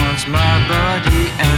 Wants my body.